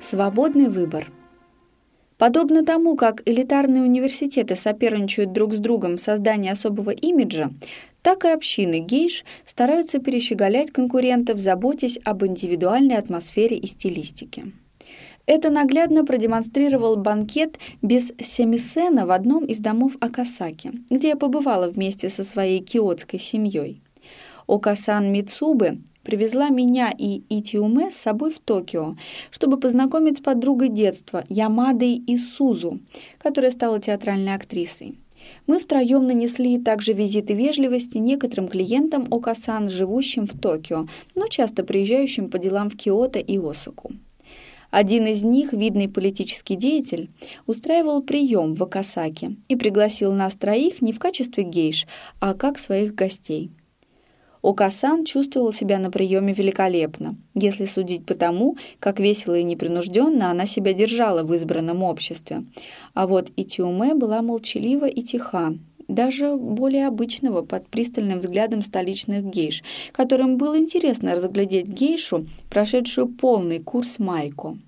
Свободный выбор. Подобно тому, как элитарные университеты соперничают друг с другом в создании особого имиджа, так и общины гейш стараются перещеголять конкурентов, заботясь об индивидуальной атмосфере и стилистике. Это наглядно продемонстрировал банкет без семисена в одном из домов Акасаки, где я побывала вместе со своей киотской семьей. Окасан Мицубы привезла меня и Итиуме с собой в Токио, чтобы познакомить с подругой детства Ямадой Исузу, которая стала театральной актрисой. Мы втроем нанесли также визиты вежливости некоторым клиентам Окасан, живущим в Токио, но часто приезжающим по делам в Киото и Осаку. Один из них, видный политический деятель, устраивал прием в Акасаке и пригласил нас троих не в качестве гейш, а как своих гостей. Окасан чувствовал себя на приеме великолепно, если судить по тому, как весело и непринужденно она себя держала в избранном обществе. А вот Итиуме была молчалива и тиха, даже более обычного под пристальным взглядом столичных гейш, которым было интересно разглядеть гейшу, прошедшую полный курс Майко.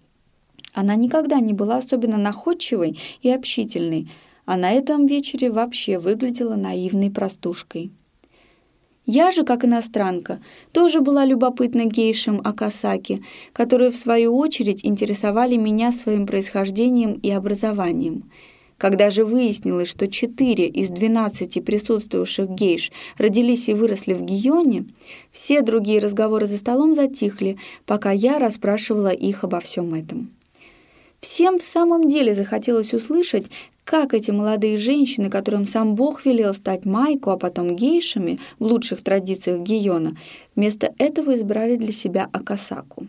Она никогда не была особенно находчивой и общительной, а на этом вечере вообще выглядела наивной простушкой. Я же, как иностранка, тоже была любопытна гейшем Акасаки, которые, в свою очередь, интересовали меня своим происхождением и образованием – когда же выяснилось, что четыре из двенадцати присутствующих гейш родились и выросли в Гионе, все другие разговоры за столом затихли, пока я расспрашивала их обо всем этом. Всем в самом деле захотелось услышать, как эти молодые женщины, которым сам Бог велел стать майку, а потом гейшами в лучших традициях Гиона, вместо этого избрали для себя Акасаку.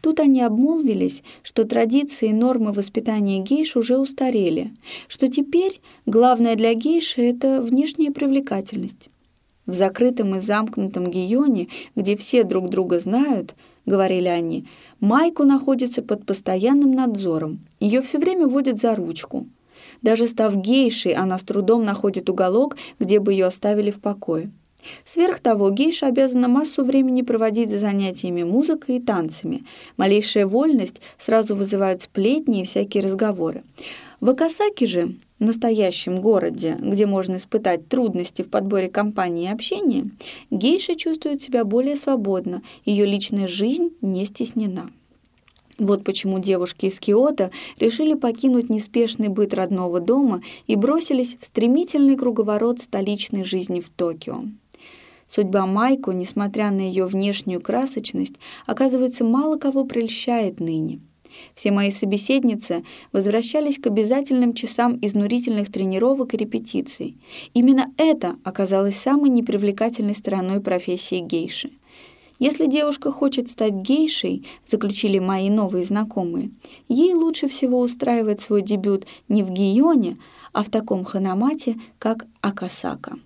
Тут они обмолвились, что традиции и нормы воспитания гейш уже устарели, что теперь главное для гейши — это внешняя привлекательность. В закрытом и замкнутом гионе, где все друг друга знают, говорили они, Майку находится под постоянным надзором, ее все время водят за ручку. Даже став гейшей, она с трудом находит уголок, где бы ее оставили в покое. Сверх того, гейша обязана массу времени проводить за занятиями музыкой и танцами. Малейшая вольность сразу вызывает сплетни и всякие разговоры. В Акасаке же, настоящем городе, где можно испытать трудности в подборе компании и общения, гейша чувствует себя более свободно, ее личная жизнь не стеснена. Вот почему девушки из Киота решили покинуть неспешный быт родного дома и бросились в стремительный круговорот столичной жизни в Токио. Судьба Майко, несмотря на ее внешнюю красочность, оказывается, мало кого прельщает ныне. Все мои собеседницы возвращались к обязательным часам изнурительных тренировок и репетиций. Именно это оказалось самой непривлекательной стороной профессии гейши. Если девушка хочет стать гейшей, заключили мои новые знакомые, ей лучше всего устраивать свой дебют не в Гионе, а в таком ханамате, как Акасака.